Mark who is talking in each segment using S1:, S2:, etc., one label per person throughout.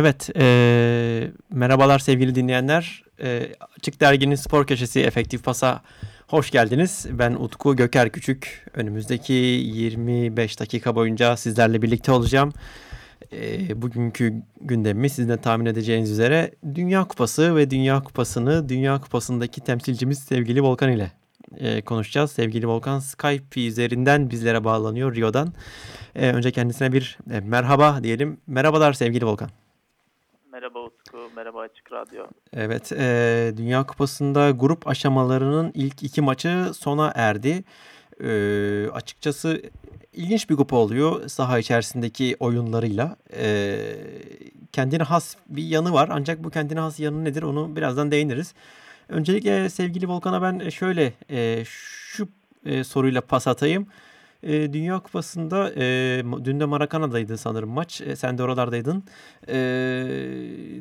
S1: Evet, e, merhabalar sevgili dinleyenler. E, Açık Dergi'nin spor köşesi Efektif Pas'a hoş geldiniz. Ben Utku Göker Küçük. Önümüzdeki 25 dakika boyunca sizlerle birlikte olacağım. E, bugünkü gündemimiz sizin de tahmin edeceğiniz üzere Dünya Kupası ve Dünya Kupası'nı Dünya Kupası'ndaki temsilcimiz sevgili Volkan ile e, konuşacağız. Sevgili Volkan Skype üzerinden bizlere bağlanıyor Rio'dan. E, önce kendisine bir e, merhaba diyelim. Merhabalar sevgili Volkan.
S2: Merhaba Açık Radyo.
S1: Evet, e, Dünya Kupası'nda grup aşamalarının ilk iki maçı sona erdi. E, açıkçası ilginç bir kupa oluyor saha içerisindeki oyunlarıyla. E, kendine has bir yanı var ancak bu kendine has yanı nedir onu birazdan değiniriz. Öncelikle sevgili Volkan'a ben şöyle e, şu e, soruyla pas atayım. Dünya Kupası'nda e, dün de Maracana'daydı sanırım maç. E, sen de oralardaydın. E,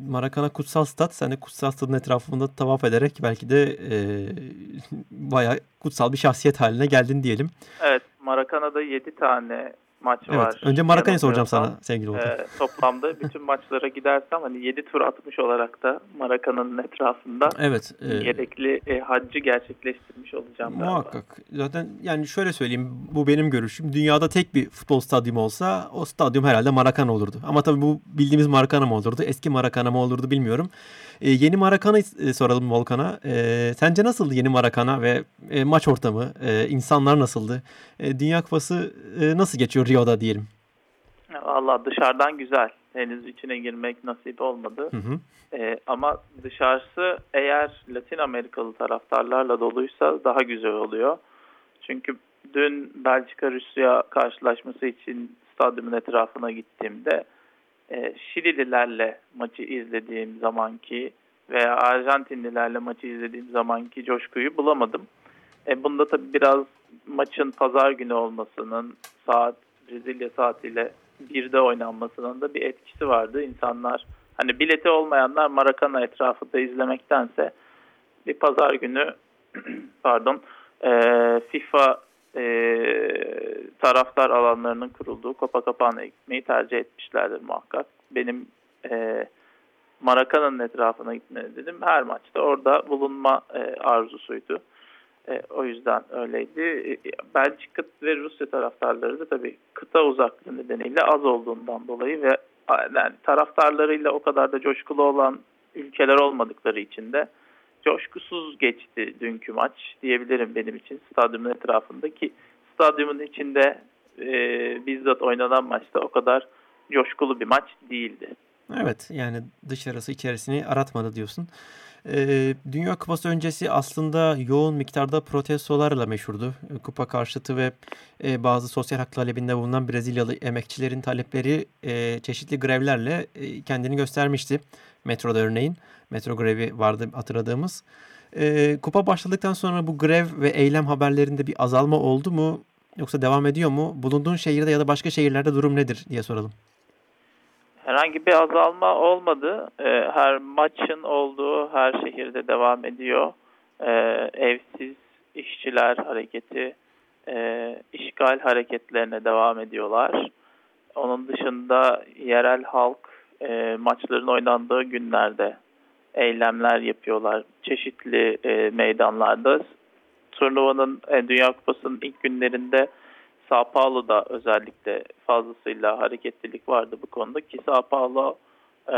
S1: Maracana Kutsal Stat. Sen de Kutsal Stad'ın etrafında tavaf ederek belki de e, bayağı kutsal bir şahsiyet haline geldin diyelim.
S2: Evet Maracana'da 7 tane maç
S1: evet,
S2: var.
S1: Önce Maracana'yı soracağım sana sevgili Volkan.
S2: E, toplamda bütün maçlara gidersem hani 7 tur atmış olarak da Maracana'nın etrafında
S1: evet,
S2: e, gerekli e, haccı gerçekleştirmiş olacağım.
S1: Muhakkak. Galiba. Zaten yani şöyle söyleyeyim bu benim görüşüm. Dünyada tek bir futbol stadyumu olsa o stadyum herhalde Maracana olurdu. Ama tabii bu bildiğimiz Maracana mı olurdu? Eski Maracana mı olurdu bilmiyorum. E, yeni Maracana'yı e, soralım Volkan'a. E, sence nasıldı yeni Maracana ve e, maç ortamı? E, insanlar nasıldı? E, Dünya Kupası e, nasıl geçiyor Rio'da diyelim?
S2: Valla dışarıdan güzel. Henüz içine girmek nasip olmadı.
S1: Hı hı.
S2: E, ama dışarısı eğer Latin Amerikalı taraftarlarla doluysa daha güzel oluyor. Çünkü dün Belçika-Rusya karşılaşması için stadyumun etrafına gittiğimde e, Şilililerle maçı izlediğim zamanki veya Arjantinlilerle maçı izlediğim zamanki coşkuyu bulamadım. E, bunda tabii biraz maçın pazar günü olmasının saat Brezilya saatiyle birde oynanmasının da bir etkisi vardı. İnsanlar hani bileti olmayanlar Maracana etrafında izlemektense bir pazar günü pardon e, FIFA e, taraftar alanlarının kurulduğu Copacabana gitmeyi tercih etmişlerdir muhakkak. Benim e, Maracana'nın etrafına gitmeni dedim. Her maçta orada bulunma e, arzusuydu. E, o yüzden öyleydi. E, Belçika ve Rusya taraftarları da tabii kıta uzaklığı nedeniyle az olduğundan dolayı ve yani taraftarlarıyla o kadar da coşkulu olan ülkeler olmadıkları için de coşkusuz geçti dünkü maç diyebilirim benim için stadyumun etrafındaki stadyumun içinde e, bizzat oynanan maçta o kadar coşkulu bir maç değildi.
S1: Evet yani dışarısı içerisini aratmadı diyorsun. Ee, Dünya Kupası öncesi aslında yoğun miktarda protestolarla meşhurdu. Kupa karşıtı ve e, bazı sosyal hak talebinde bulunan Brezilyalı emekçilerin talepleri e, çeşitli grevlerle e, kendini göstermişti. Metroda örneğin. Metro grevi vardı hatırladığımız. E, kupa başladıktan sonra bu grev ve eylem haberlerinde bir azalma oldu mu? Yoksa devam ediyor mu? Bulunduğun şehirde ya da başka şehirlerde durum nedir diye soralım.
S2: Herhangi bir azalma olmadı. Her maçın olduğu her şehirde devam ediyor. Evsiz işçiler hareketi, işgal hareketlerine devam ediyorlar. Onun dışında yerel halk maçların oynandığı günlerde eylemler yapıyorlar. Çeşitli meydanlarda. Turnuvanın Dünya Kupası'nın ilk günlerinde Sao Paulo'da özellikle fazlasıyla hareketlilik vardı bu konuda ki Sao Paulo e,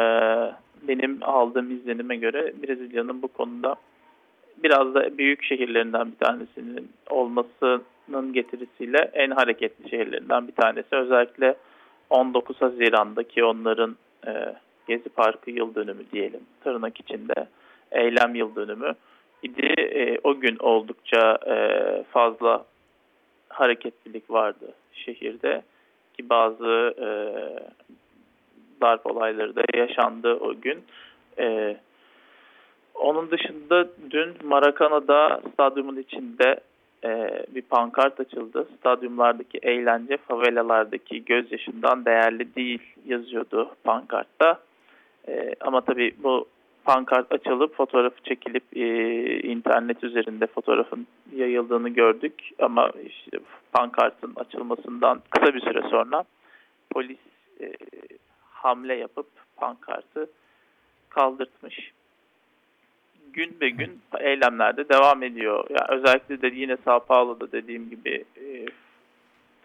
S2: benim aldığım izlenime göre Brezilya'nın bu konuda biraz da büyük şehirlerinden bir tanesinin olmasının getirisiyle en hareketli şehirlerinden bir tanesi. Özellikle 19 Haziran'daki onların e, Gezi Parkı yıl dönümü diyelim tırnak içinde eylem yıl dönümü idi. E, o gün oldukça e, fazla hareketlilik vardı şehirde ki bazı e, darp olayları da yaşandı o gün. E, onun dışında dün Maracana'da stadyumun içinde e, bir pankart açıldı. Stadyumlardaki eğlence favelalardaki gözyaşından değerli değil yazıyordu pankartta. E, ama tabii bu pankart açılıp fotoğrafı çekilip e, internet üzerinde fotoğrafın yayıldığını gördük. Ama işte pankartın açılmasından kısa bir süre sonra polis e, hamle yapıp pankartı kaldırtmış. Gün be gün eylemlerde devam ediyor. Yani özellikle de yine Sao Paulo'da dediğim gibi e,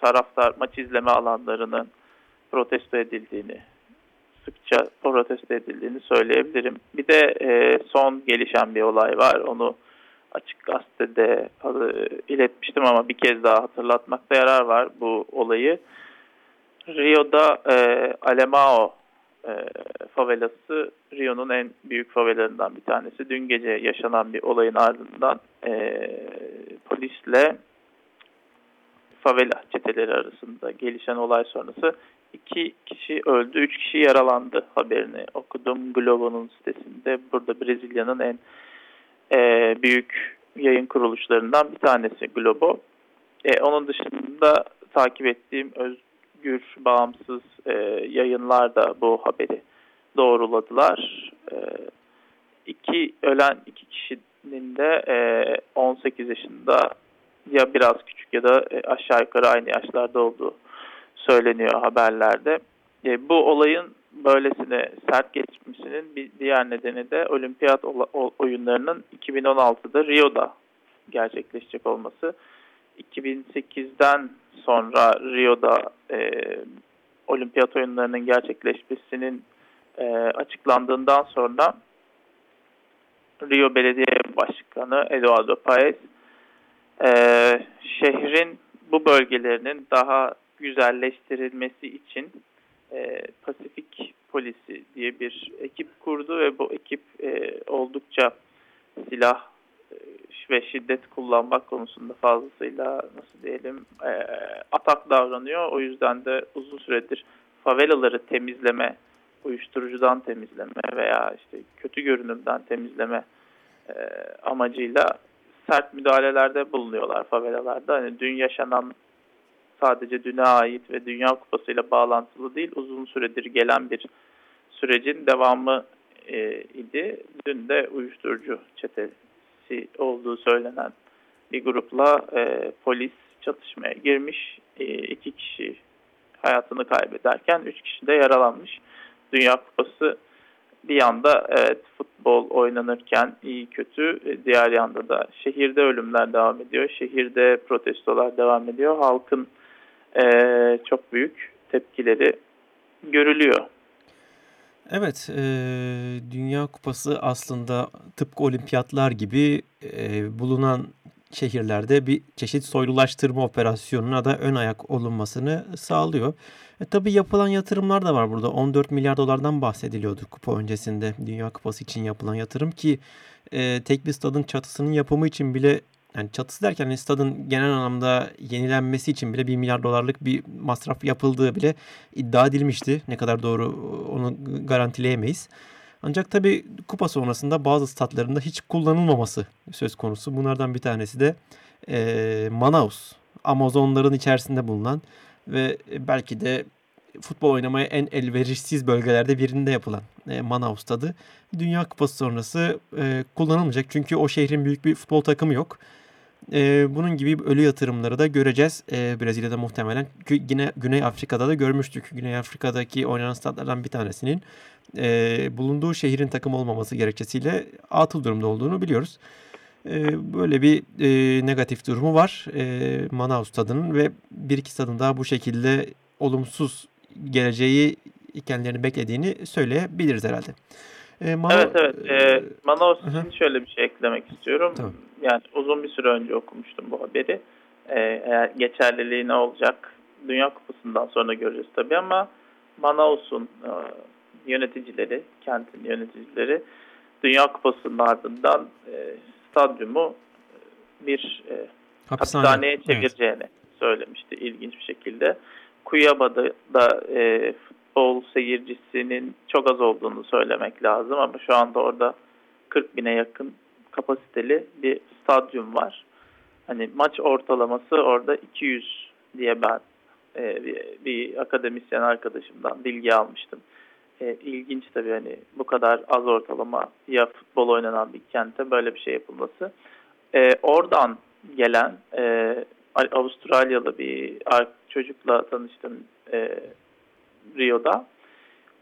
S2: taraftar maç izleme alanlarının protesto edildiğini sıkça protesto edildiğini söyleyebilirim. Bir de e, son gelişen bir olay var. Onu açık gazetede adı, iletmiştim ama bir kez daha hatırlatmakta yarar var bu olayı. Rio'da e, Alemao e, favelası Rio'nun en büyük favelalarından bir tanesi. Dün gece yaşanan bir olayın ardından e, polisle favela çeteleri arasında gelişen olay sonrası iki kişi öldü, üç kişi yaralandı haberini okudum Globo'nun sitesinde. Burada Brezilya'nın en e, büyük yayın kuruluşlarından bir tanesi Globo. E, onun dışında takip ettiğim özgür, bağımsız e, yayınlar da bu haberi doğruladılar. E, iki ölen iki kişinin de e, 18 yaşında ya biraz küçük ya da e, aşağı yukarı aynı yaşlarda olduğu söyleniyor haberlerde. E, bu olayın böylesine sert geçmesinin bir diğer nedeni de olimpiyat oyunlarının 2016'da Rio'da gerçekleşecek olması. 2008'den sonra Rio'da e, olimpiyat oyunlarının gerçekleşmesinin e, açıklandığından sonra Rio Belediye Başkanı Eduardo Paez e, şehrin bu bölgelerinin daha güzelleştirilmesi için e, Pasifik Polisi diye bir ekip kurdu ve bu ekip e, oldukça silah e, ve şiddet kullanmak konusunda fazlasıyla nasıl diyelim e, atak davranıyor. O yüzden de uzun süredir favelaları temizleme, uyuşturucudan temizleme veya işte kötü görünümden temizleme e, amacıyla sert müdahalelerde bulunuyorlar favelalarda. Hani dün yaşanan sadece düne ait ve Dünya Kupası ile bağlantılı değil, uzun süredir gelen bir sürecin devamı e, idi. Dün de uyuşturucu çetesi olduğu söylenen bir grupla e, polis çatışmaya girmiş. E, iki kişi hayatını kaybederken üç kişi de yaralanmış. Dünya Kupası bir yanda evet futbol oynanırken iyi kötü e, diğer yanda da şehirde ölümler devam ediyor. Şehirde protestolar devam ediyor. Halkın e, çok büyük tepkileri görülüyor.
S1: Evet, e, Dünya Kupası aslında tıpkı olimpiyatlar gibi e, bulunan şehirlerde bir çeşit soylulaştırma operasyonuna da ön ayak olunmasını sağlıyor. E, tabii yapılan yatırımlar da var burada. 14 milyar dolardan bahsediliyordu kupa öncesinde. Dünya Kupası için yapılan yatırım ki e, tek bir stadın çatısının yapımı için bile yani çatısı derken hani stadın genel anlamda yenilenmesi için bile 1 milyar dolarlık bir masraf yapıldığı bile iddia edilmişti. Ne kadar doğru onu garantileyemeyiz. Ancak tabii kupa sonrasında bazı statlarında hiç kullanılmaması söz konusu. Bunlardan bir tanesi de e, Manaus. Amazonların içerisinde bulunan ve belki de futbol oynamaya en elverişsiz bölgelerde birinde yapılan e, Manaus stadı. Dünya Kupası sonrası e, kullanılmayacak. Çünkü o şehrin büyük bir futbol takımı yok. E, bunun gibi ölü yatırımları da göreceğiz e, Brezilya'da muhtemelen. Yine Güney Afrika'da da görmüştük. Güney Afrika'daki oynanan statlardan bir tanesinin e, bulunduğu şehrin takım olmaması gerekçesiyle atıl durumda olduğunu biliyoruz. E, böyle bir e, negatif durumu var e, Manaus stadının ve bir iki stadın daha bu şekilde olumsuz geleceği kendilerini beklediğini söyleyebiliriz herhalde.
S2: E, Mano... Evet evet. E, Manaus için şöyle bir şey eklemek istiyorum. Tamam. Yani uzun bir süre önce okumuştum bu haberi. E, eğer geçerliliği ne olacak Dünya Kupası'ndan sonra göreceğiz tabii ama Manaus'un e, yöneticileri, kentin yöneticileri Dünya Kupası'nın ardından e, stadyumu bir e, Hapishane. hapishaneye çevireceğini evet. söylemişti ilginç bir şekilde. Kuyaba'da da e, futbol seyircisinin çok az olduğunu söylemek lazım ama şu anda orada 40 bine yakın kapasiteli bir stadyum var. Hani maç ortalaması orada 200 diye ben e, bir, bir akademisyen arkadaşımdan bilgi almıştım. E, ilginç tabii hani bu kadar az ortalama ya futbol oynanan bir kente böyle bir şey yapılması. E, oradan gelen e, Avustralyalı bir çocukla tanıştım e, Rio'da.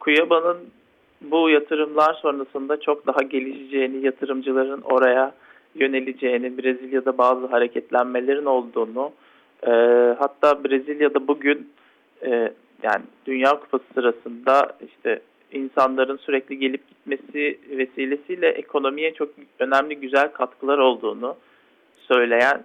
S2: Kuyaba'nın bu yatırımlar sonrasında çok daha gelişeceğini, yatırımcıların oraya yöneleceğini, Brezilya'da bazı hareketlenmelerin olduğunu, e, hatta Brezilya'da bugün e, yani Dünya Kupası sırasında işte insanların sürekli gelip gitmesi vesilesiyle ekonomiye çok önemli güzel katkılar olduğunu söyleyen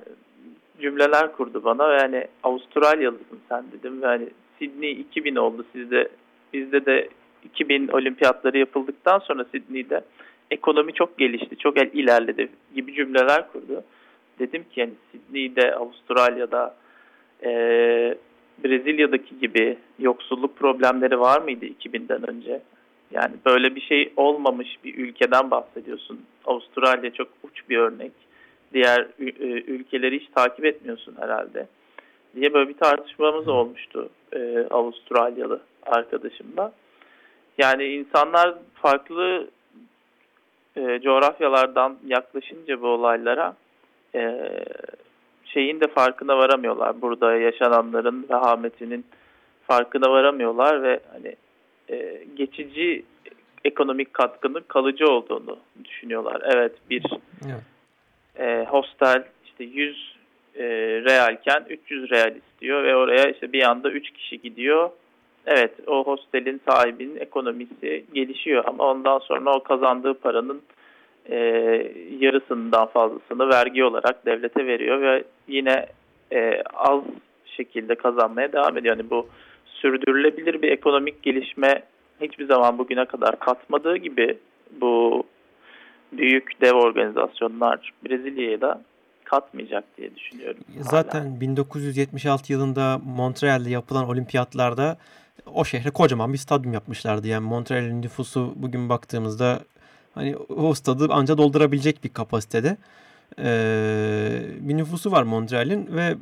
S2: cümleler kurdu bana. Yani Avustralyalısın sen dedim ve hani Sydney 2000 oldu sizde bizde de 2000 olimpiyatları yapıldıktan sonra Sydney'de ekonomi çok gelişti, çok ilerledi gibi cümleler kurdu. Dedim ki yani Sydney'de, Avustralya'da, e, Brezilya'daki gibi yoksulluk problemleri var mıydı 2000'den önce? Yani böyle bir şey olmamış bir ülkeden bahsediyorsun. Avustralya çok uç bir örnek. Diğer e, ülkeleri hiç takip etmiyorsun herhalde diye böyle bir tartışmamız olmuştu e, Avustralyalı arkadaşımla. Yani insanlar farklı e, coğrafyalardan yaklaşınca bu olaylara e, şeyin de farkına varamıyorlar. Burada yaşananların vehametinin farkına varamıyorlar ve hani e, geçici ekonomik katkının kalıcı olduğunu düşünüyorlar. Evet bir evet. E, hostel işte 100 e, realken 300 real istiyor ve oraya işte bir anda 3 kişi gidiyor. Evet o hostelin sahibinin ekonomisi gelişiyor ama ondan sonra o kazandığı paranın e, yarısından fazlasını vergi olarak devlete veriyor ve yine e, az şekilde kazanmaya devam ediyor. Yani bu sürdürülebilir bir ekonomik gelişme hiçbir zaman bugüne kadar katmadığı gibi bu büyük dev organizasyonlar Brezilya'ya da katmayacak diye düşünüyorum.
S1: Zaten hala. 1976 yılında Montreal'de yapılan olimpiyatlarda o şehre kocaman bir stadyum yapmışlardı. Yani Montreal'in nüfusu bugün baktığımızda hani o stadı ancak doldurabilecek bir kapasitede ee, bir nüfusu var Montreal'in ve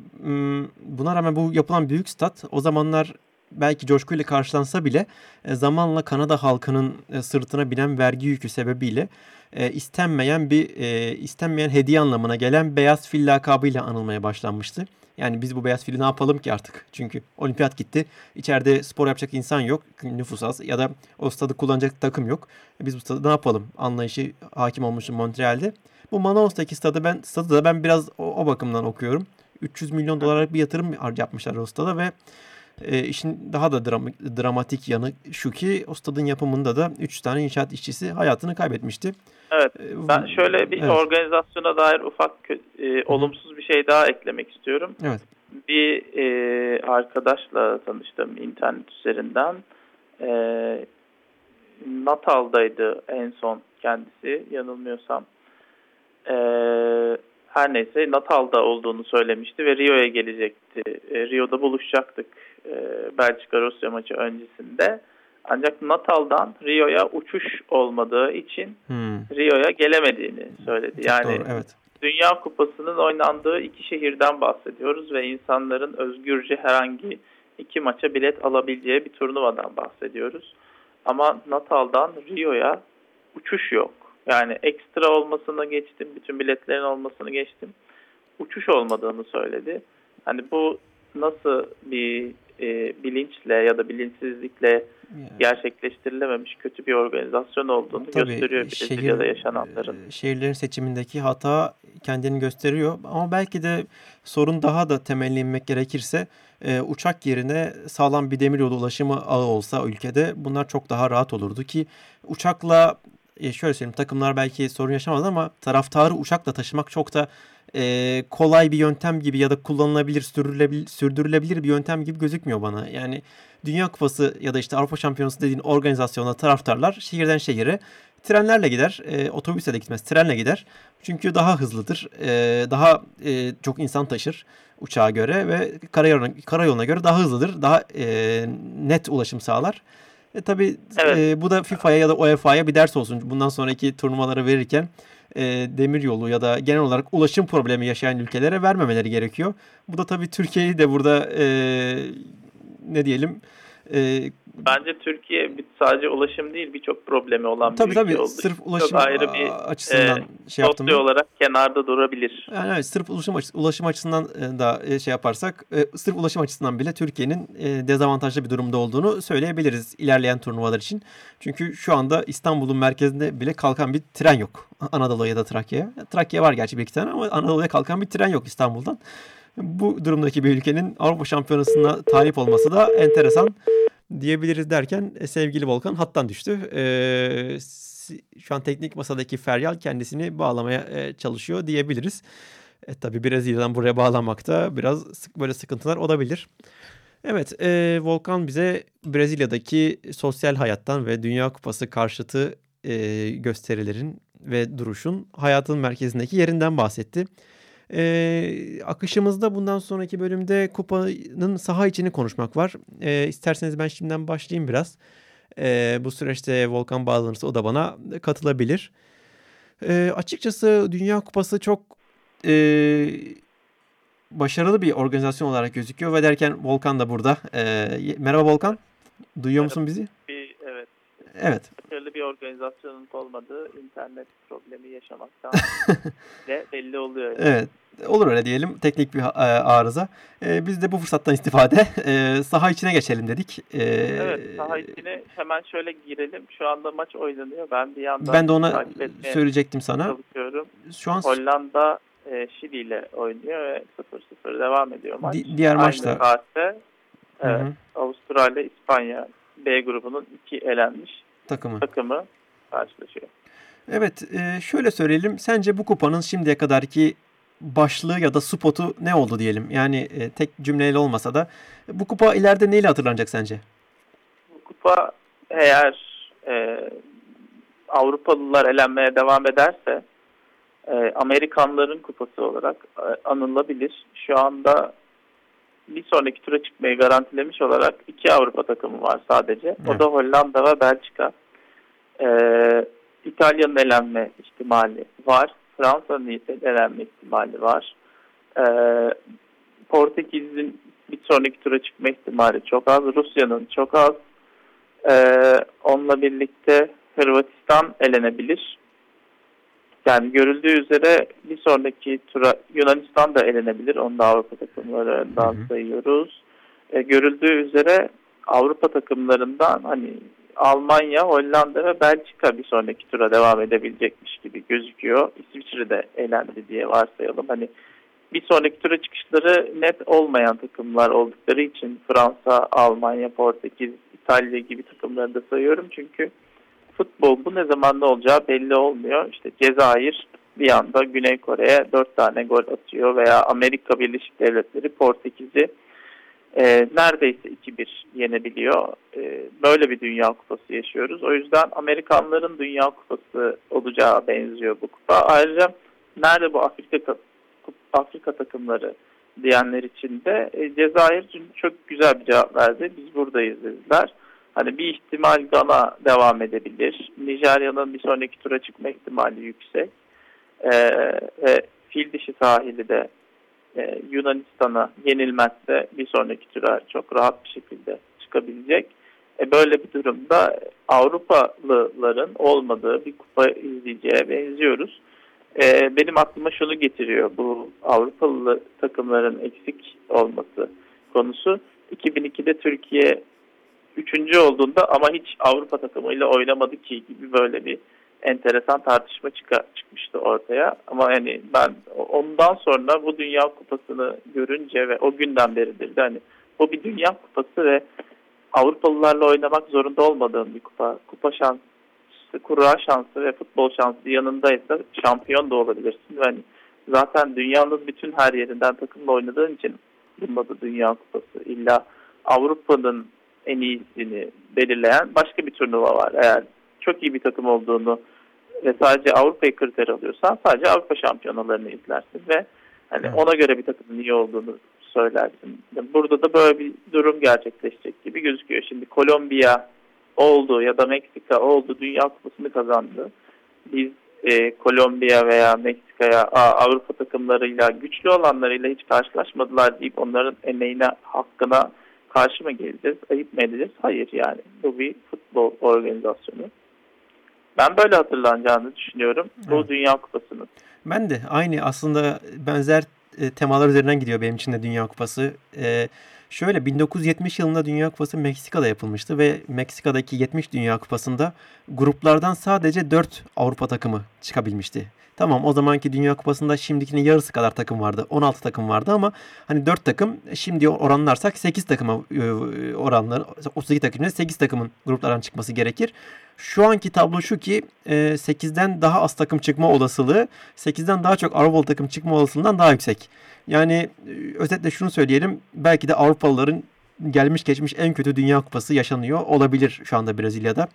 S1: buna rağmen bu yapılan büyük stat o zamanlar belki coşkuyla karşılansa bile e, zamanla Kanada halkının e, sırtına binen vergi yükü sebebiyle e, istenmeyen bir istenmeyen hediye anlamına gelen beyaz fil lakabıyla anılmaya başlanmıştı. Yani biz bu beyaz fili ne yapalım ki artık? Çünkü olimpiyat gitti. İçeride spor yapacak insan yok. Nüfus az ya da o stadı kullanacak takım yok. Biz bu stadı ne yapalım? Anlayışı hakim olmuş Montreal'de. Bu Manaus'taki stadı ben stadı da ben biraz o, o bakımdan okuyorum. 300 milyon dolarlık bir yatırım yapmışlar o stada ve e, işin daha da dram dramatik yanı şu ki o stadın yapımında da 3 tane inşaat işçisi hayatını kaybetmişti.
S2: Evet. E, ben şöyle bir evet. organizasyona dair ufak e, olumsuz bir şey daha eklemek istiyorum.
S1: Evet.
S2: Bir e, arkadaşla tanıştım internet üzerinden. E, Natal'daydı en son kendisi yanılmıyorsam. E, her neyse Natal'da olduğunu söylemişti ve Rio'ya gelecekti. E, Rio'da buluşacaktık e, Belçika-Rusya maçı öncesinde. Ancak Natal'dan Rio'ya uçuş olmadığı için hmm. Rio'ya gelemediğini söyledi. yani doğru, evet. Dünya Kupası'nın oynandığı iki şehirden bahsediyoruz ve insanların özgürce herhangi iki maça bilet alabileceği bir turnuvadan bahsediyoruz. Ama Natal'dan Rio'ya uçuş yok. Yani ekstra olmasını geçtim, bütün biletlerin olmasını geçtim. Uçuş olmadığını söyledi. Hani bu nasıl bir e, bilinçle ya da bilinçsizlikle yani. gerçekleştirilememiş kötü bir organizasyon olduğunu Tabii, gösteriyor Brezilya'da şehir, yaşananların.
S1: E, şehirlerin seçimindeki hata kendini gösteriyor ama belki de sorun daha da temelli inmek gerekirse e, uçak yerine sağlam bir demiryolu ulaşımı ağı olsa ülkede bunlar çok daha rahat olurdu ki uçakla e, şöyle söyleyeyim takımlar belki sorun yaşamaz ama taraftarı uçakla taşımak çok da e, kolay bir yöntem gibi ya da kullanılabilir, sürdürülebilir, sürdürülebilir bir yöntem gibi gözükmüyor bana. Yani Dünya Kupası ya da işte Avrupa Şampiyonası dediğin organizasyonda taraftarlar şehirden şehire trenlerle gider. E, otobüsle de gitmez. Trenle gider. Çünkü daha hızlıdır. E, daha e, çok insan taşır uçağa göre ve karayoluna, karayoluna göre daha hızlıdır. Daha e, net ulaşım sağlar. E, tabii evet. e, bu da FIFA'ya ya da UEFA'ya bir ders olsun. Bundan sonraki turnuvaları verirken e, demir yolu ya da genel olarak ulaşım problemi yaşayan ülkelere vermemeleri gerekiyor. Bu da tabii Türkiye'yi de burada e, ne diyelim
S2: e, Bence Türkiye sadece ulaşım değil birçok problemi olan
S1: tabii,
S2: bir
S1: tabii,
S2: ülke
S1: oldu. Sırf ulaşım Çok ayrı bir açısından e, şey yaptım.
S2: olarak kenarda durabilir.
S1: Yani evet, sırf ulaşım, ulaşım açısından e, da e, şey yaparsak e, sırf ulaşım açısından bile Türkiye'nin e, dezavantajlı bir durumda olduğunu söyleyebiliriz ilerleyen turnuvalar için. Çünkü şu anda İstanbul'un merkezinde bile kalkan bir tren yok. Anadolu'ya da Trakya'ya. Trakya var gerçi bir iki tane ama Anadolu'ya kalkan bir tren yok İstanbul'dan. Bu durumdaki bir ülkenin Avrupa Şampiyonası'na talip olması da enteresan diyebiliriz derken e, sevgili Volkan hattan düştü. Ee, şu an teknik masadaki Feryal kendisini bağlamaya e, çalışıyor diyebiliriz. E, tabii Brezilya'dan buraya bağlanmakta biraz sık böyle sıkıntılar olabilir. Evet, e, Volkan bize Brezilya'daki sosyal hayattan ve Dünya Kupası karşıtı e, gösterilerin ve duruşun hayatın merkezindeki yerinden bahsetti. E, akışımızda bundan sonraki bölümde kupanın saha içini konuşmak var. E, isterseniz ben şimdiden başlayayım biraz. E, bu süreçte Volkan bağlanırsa o da bana katılabilir. E, açıkçası Dünya Kupası çok e, başarılı bir organizasyon olarak gözüküyor ve derken Volkan da burada. E, merhaba Volkan. Duyuyor musun bizi?
S2: Evet. Başarılı bir organizasyonun olmadığı internet problemi yaşamaktan de belli oluyor.
S1: Yani. Evet. Olur öyle diyelim. Teknik bir e, arıza. Ee, biz de bu fırsattan istifade e, saha içine geçelim dedik.
S2: Ee, evet saha içine hemen şöyle girelim. Şu anda maç oynanıyor. Ben bir yandan
S1: Ben de ona söyleyecektim sana.
S2: Çalışıyorum. Şu an Hollanda e, Şili ile oynuyor ve 0-0 devam ediyor maç.
S1: Di- diğer maçta. Aynı
S2: saatte evet, Avustralya, İspanya B grubunun iki elenmiş takımı, takımı karşılaşıyor.
S1: Evet e, şöyle söyleyelim. Sence bu kupanın şimdiye kadarki başlığı ya da spotu ne oldu diyelim? Yani e, tek cümleyle olmasa da bu kupa ileride neyle hatırlanacak sence?
S2: Bu kupa eğer e, Avrupalılar elenmeye devam ederse e, Amerikanların kupası olarak e, anılabilir. Şu anda bir sonraki tura çıkmayı garantilemiş olarak iki Avrupa takımı var sadece. O da Hollanda ve Belçika. E, İtalya'nın elenme ihtimali var. Fransa'nın elenme ihtimali var. E, Portekiz'in bir sonraki tura çıkma ihtimali çok az. Rusya'nın çok az. E, onunla birlikte Hırvatistan elenebilir. Yani görüldüğü üzere bir sonraki tura Yunanistan da elenebilir. Onu da Avrupa takımlarından sayıyoruz. E, görüldüğü üzere Avrupa takımlarından hani Almanya, Hollanda ve Belçika bir sonraki tura devam edebilecekmiş gibi gözüküyor. İsviçre de elendi diye varsayalım. Hani bir sonraki tura çıkışları net olmayan takımlar oldukları için Fransa, Almanya, Portekiz, İtalya gibi takımları da sayıyorum. Çünkü futbol bu ne zaman ne olacağı belli olmuyor. İşte Cezayir bir anda Güney Kore'ye dört tane gol atıyor veya Amerika Birleşik Devletleri Portekiz'i e, neredeyse 2-1 yenebiliyor. E, böyle bir Dünya Kupası yaşıyoruz. O yüzden Amerikanların Dünya Kupası olacağı benziyor bu kupa. Ayrıca nerede bu Afrika Afrika takımları diyenler için de e, Cezayir çok güzel bir cevap verdi. Biz buradayız dediler. Hani bir ihtimal Gana devam edebilir. Nijerya'nın bir sonraki tura çıkma ihtimali yüksek. Ee, ve fil dişi sahili de e, Yunanistan'a yenilmezse bir sonraki tura çok rahat bir şekilde çıkabilecek. E, böyle bir durumda Avrupalıların olmadığı bir kupa izleyeceğe benziyoruz. E, benim aklıma şunu getiriyor bu Avrupalı takımların eksik olması konusu. 2002'de Türkiye üçüncü olduğunda ama hiç Avrupa takımıyla oynamadı ki gibi böyle bir enteresan tartışma çıkmıştı ortaya. Ama yani ben ondan sonra bu Dünya Kupası'nı görünce ve o günden beridir de hani bu bir Dünya Kupası ve Avrupalılarla oynamak zorunda olmadığım bir kupa. Kupa şansı, kura şansı ve futbol şansı yanındaysa şampiyon da olabilirsin. Yani zaten dünyanın bütün her yerinden takımla oynadığın için bunun adı Dünya Kupası. İlla Avrupa'nın en iyisini belirleyen başka bir turnuva var. Eğer çok iyi bir takım olduğunu ve sadece Avrupa'yı kriter alıyorsan sadece Avrupa şampiyonalarını izlersin ve hani ona göre bir takımın iyi olduğunu söylersin. Burada da böyle bir durum gerçekleşecek gibi gözüküyor. Şimdi Kolombiya oldu ya da Meksika oldu Dünya Kupası'nı kazandı. Biz e, Kolombiya veya Meksika'ya Avrupa takımlarıyla güçlü olanlarıyla hiç karşılaşmadılar deyip onların emeğine hakkına karşı mı geleceğiz? Ayıp mı edeceğiz? Hayır yani. Bu bir futbol organizasyonu. Ben böyle hatırlanacağını düşünüyorum. Bu evet. Dünya Kupası'nın.
S1: Ben de aynı aslında benzer e, temalar üzerinden gidiyor benim için de Dünya Kupası. E, şöyle 1970 yılında Dünya Kupası Meksika'da yapılmıştı ve Meksika'daki 70 Dünya Kupası'nda gruplardan sadece 4 Avrupa takımı çıkabilmişti. Tamam o zamanki Dünya Kupası'nda şimdikinin yarısı kadar takım vardı. 16 takım vardı ama hani 4 takım şimdi oranlarsak 8 takıma e, oranlar 32 takımın 8 takımın gruplardan çıkması gerekir. Şu anki tablo şu ki 8'den e, daha az takım çıkma olasılığı 8'den daha çok Avrupalı takım çıkma olasılığından daha yüksek. Yani e, özetle şunu söyleyelim belki de Avrupalıların gelmiş geçmiş en kötü Dünya Kupası yaşanıyor olabilir şu anda Brezilya'da.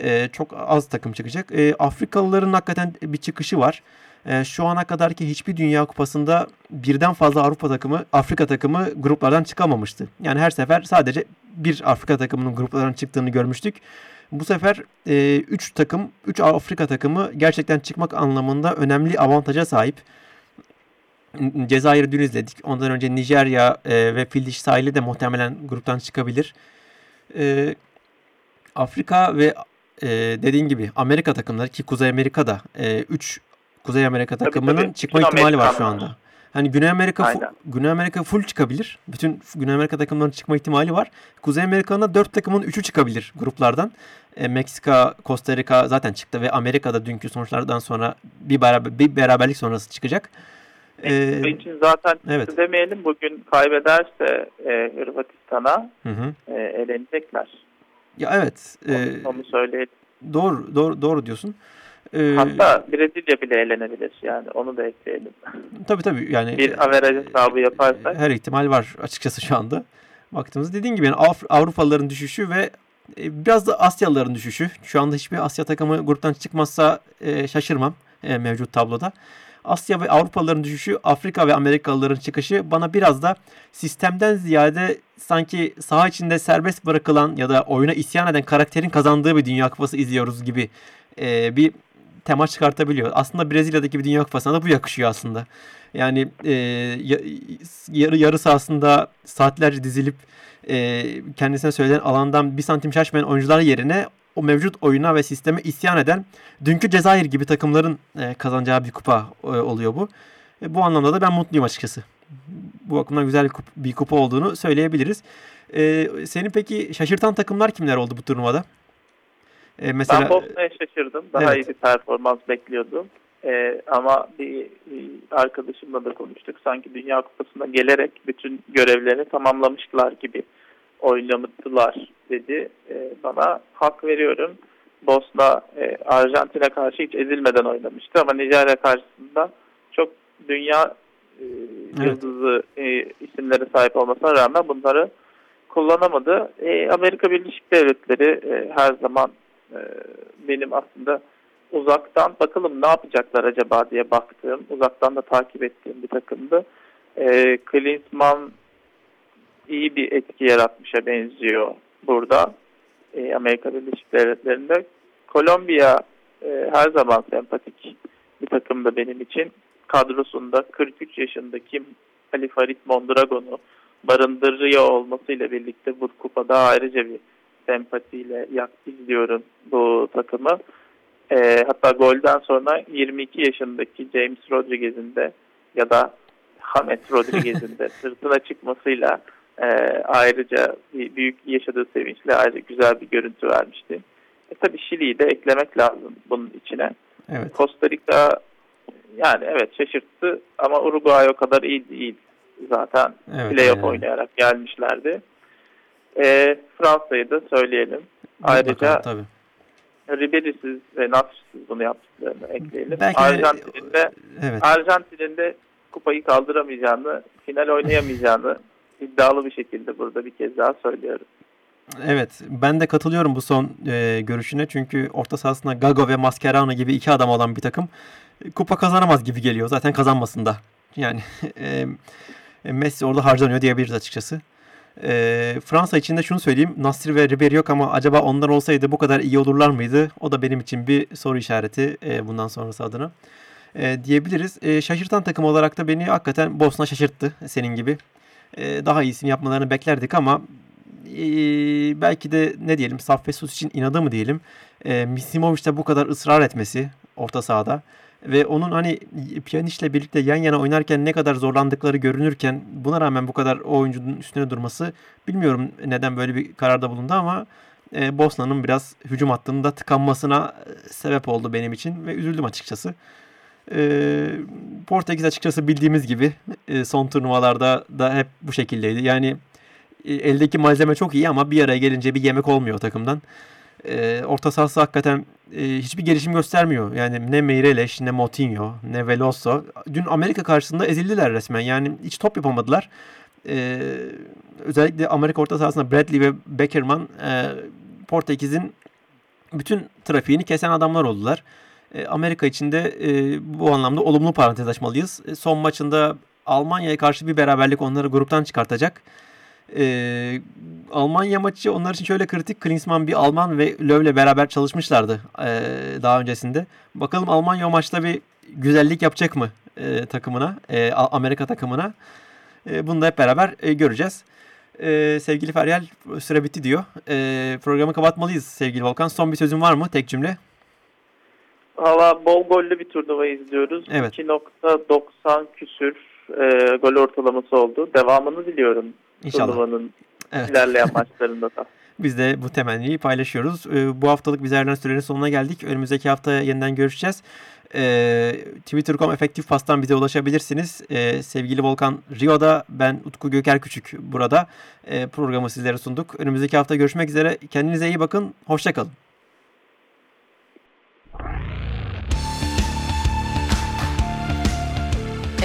S1: Ee, çok az takım çıkacak. Ee, Afrikalıların hakikaten bir çıkışı var. Ee, şu ana kadarki hiçbir Dünya Kupası'nda birden fazla Avrupa takımı, Afrika takımı gruplardan çıkamamıştı. Yani her sefer sadece bir Afrika takımının gruplardan çıktığını görmüştük. Bu sefer 3 e, takım, 3 Afrika takımı gerçekten çıkmak anlamında önemli avantaja sahip. Cezayir'i dün izledik. Ondan önce Nijerya e, ve Fildiş sahili de muhtemelen gruptan çıkabilir. E, Afrika ve e, dediğin gibi Amerika takımları ki Kuzey Amerika'da 3 e, Kuzey Amerika takımının tabii, tabii. çıkma Bütün ihtimali Amerika var şu anda. Hani Güney Amerika fu- Güney Amerika full çıkabilir. Bütün Güney Amerika takımlarının çıkma ihtimali var. Kuzey Amerika'da 4 takımın 3'ü çıkabilir gruplardan. E, Meksika, Costa Rica zaten çıktı ve Amerika'da dünkü sonuçlardan sonra bir, beraber, bir beraberlik sonrası çıkacak.
S2: Meksika ee, için zaten evet. demeyelim bugün kaybederse e, Hırvatistan'a e, elenecekler.
S1: Ya evet.
S2: E, onu söyleyelim.
S1: Doğru, doğru, doğru diyorsun.
S2: Ee, Hatta Brezilya bile eğlenebilir yani onu da ekleyelim.
S1: Tabii tabii yani.
S2: Bir averaj hesabı yaparsak.
S1: Her ihtimal var açıkçası şu anda. Baktığımızda dediğin gibi yani Avrupalıların düşüşü ve e, biraz da Asyalıların düşüşü. Şu anda hiçbir Asya takımı gruptan çıkmazsa e, şaşırmam e, mevcut tabloda. Asya ve Avrupalıların düşüşü, Afrika ve Amerikalıların çıkışı bana biraz da sistemden ziyade sanki saha içinde serbest bırakılan ya da oyuna isyan eden karakterin kazandığı bir Dünya Kupası izliyoruz gibi e, bir tema çıkartabiliyor. Aslında Brezilya'daki bir Dünya Kupası'na da bu yakışıyor aslında. Yani e, yarı yarı sahasında saatlerce dizilip e, kendisine söylenen alandan bir santim şaşmayan oyuncular yerine o mevcut oyuna ve sisteme isyan eden dünkü Cezayir gibi takımların e, kazanacağı bir kupa e, oluyor bu. E, bu anlamda da ben mutluyum açıkçası. Bu bakımdan güzel bir kupa, bir kupa olduğunu söyleyebiliriz. E, senin peki şaşırtan takımlar kimler oldu bu turnuvada?
S2: E, mesela, ben Bosna'ya şaşırdım. Daha evet. iyi bir performans bekliyordum. E, ama bir, bir arkadaşımla da konuştuk. Sanki Dünya Kupası'na gelerek bütün görevlerini tamamlamışlar gibi oynamıştılar dedi. E, bana hak veriyorum. Bosna e, Arjantin'e karşı hiç ezilmeden oynamıştı ama Nijerya karşısında çok dünya e, evet. yıldızı e, isimlere sahip olmasına rağmen bunları kullanamadı. E, Amerika Birleşik Devletleri e, her zaman e, benim aslında uzaktan bakalım ne yapacaklar acaba diye baktığım, uzaktan da takip ettiğim bir takımdı. E, Klinsmann iyi bir etki yaratmışa benziyor burada. E, Amerika Birleşik Devletleri'nde. Kolombiya e, her zaman sempatik bir takımda benim için. Kadrosunda 43 yaşındaki Ali Farid Mondragon'u barındırıyor olmasıyla birlikte bu kupada ayrıca bir sempatiyle izliyorum bu takımı. E, hatta golden sonra 22 yaşındaki James Rodriguez'in de ya da James Rodriguez'in de sırtına çıkmasıyla e, ayrıca bir büyük yaşadığı sevinçle ayrıca güzel bir görüntü vermişti. E, tabii Şili'yi de eklemek lazım bunun içine. Evet. Costa Rica yani evet şaşırttı ama Uruguay o kadar iyi değil zaten. Evet, playoff yani. oynayarak gelmişlerdi. E, Fransa'yı da söyleyelim. Ayrıca tabii. Ribery'siz ve Nasr'siz bunu yaptıklarını ekleyelim. Belki Arjantin'in de, evet. Arjantin'in de kupayı kaldıramayacağını, final oynayamayacağını iddialı bir şekilde burada bir kez daha söylüyorum.
S1: Evet ben de katılıyorum bu son e, görüşüne çünkü orta sahasında Gago ve Mascherano gibi iki adam olan bir takım kupa kazanamaz gibi geliyor zaten kazanmasın da. Yani e, Messi orada harcanıyor diyebiliriz açıkçası. E, Fransa için de şunu söyleyeyim. Nasri ve Ribery yok ama acaba onlar olsaydı bu kadar iyi olurlar mıydı? O da benim için bir soru işareti e, bundan sonrası adına. E, diyebiliriz. E, şaşırtan takım olarak da beni hakikaten Bosna şaşırttı senin gibi. E, daha iyisini yapmalarını beklerdik ama e, belki de ne diyelim Saffesus için inadı mı diyelim. E, Misimovic'te bu kadar ısrar etmesi orta sahada ve onun hani Pjanic'le birlikte yan yana oynarken ne kadar zorlandıkları görünürken buna rağmen bu kadar o oyuncunun üstüne durması bilmiyorum neden böyle bir kararda bulundu ama e, Bosna'nın biraz hücum hattında tıkanmasına e, sebep oldu benim için ve üzüldüm açıkçası. E, Portekiz açıkçası bildiğimiz gibi e, son turnuvalarda da hep bu şekildeydi. Yani e, eldeki malzeme çok iyi ama bir araya gelince bir yemek olmuyor takımdan. E, orta sahası hakikaten e, hiçbir gelişim göstermiyor. Yani ne Meireles, ne Moutinho, ne Veloso. Dün Amerika karşısında ezildiler resmen. Yani hiç top yapamadılar. E, özellikle Amerika orta sahasında Bradley ve Beckerman e, Portekiz'in bütün trafiğini kesen adamlar oldular. E, Amerika için de e, bu anlamda olumlu parantez açmalıyız. E, son maçında Almanya'ya karşı bir beraberlik onları gruptan çıkartacak. Almanya maçı onlar için şöyle kritik. Klinsmann bir Alman ve Löw'le beraber çalışmışlardı daha öncesinde. Bakalım Almanya o maçta bir güzellik yapacak mı takımına, Amerika takımına? Bunu da hep beraber göreceğiz. E, sevgili Feryal süre bitti diyor. E, programı kapatmalıyız sevgili Volkan. Son bir sözün var mı? Tek cümle.
S2: Valla bol gollü bir turnuva izliyoruz.
S1: Evet.
S2: 2.90 küsür e, gol ortalaması oldu. Devamını diliyorum.
S1: İnşallah.
S2: Turnuvanın
S1: Evet.
S2: ilerleyen maçlarında da.
S1: Biz de bu temenniyi paylaşıyoruz. Ee, bu haftalık biz ayrılan sürenin sonuna geldik. Önümüzdeki hafta yeniden görüşeceğiz. Ee, Twitter.com efektif pastan bize ulaşabilirsiniz. Ee, sevgili Volkan Rio'da, ben Utku Göker Küçük burada ee, programı sizlere sunduk. Önümüzdeki hafta görüşmek üzere. Kendinize iyi bakın. Hoşçakalın.